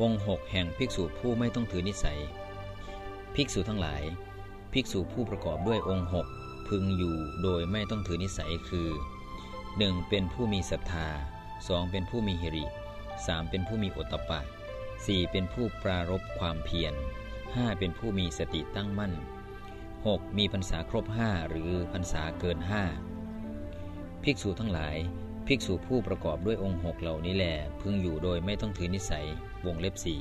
องค์หกแห่งภิกษุผู้ไม่ต้องถือนิสัย ภิกษุทั้งหลาย ภิกษุผู้ประกอบด้วยองค์หกพึงอยู่โดยไม่ต้องถือนิสัยคือ 1. เป็นผู้มีศรัทธา 2. เป็นผู้มีหิริ 3. เป็นผู้มีโอตตปะ 4. เป็นผู้ปรารบความเพียร 5. เป็นผู้มีสติตั้งมั่น 6. มีพรรษาครบ 5 หรือพรรษาเกิน 5 ภิกษุทั้งหลาย ภิกษุผู้ประกอบด้วยองค์หกเหล่านี้แหลพึงอยู่โดยไม่ต้องถือนิสัยวงเล็บสี่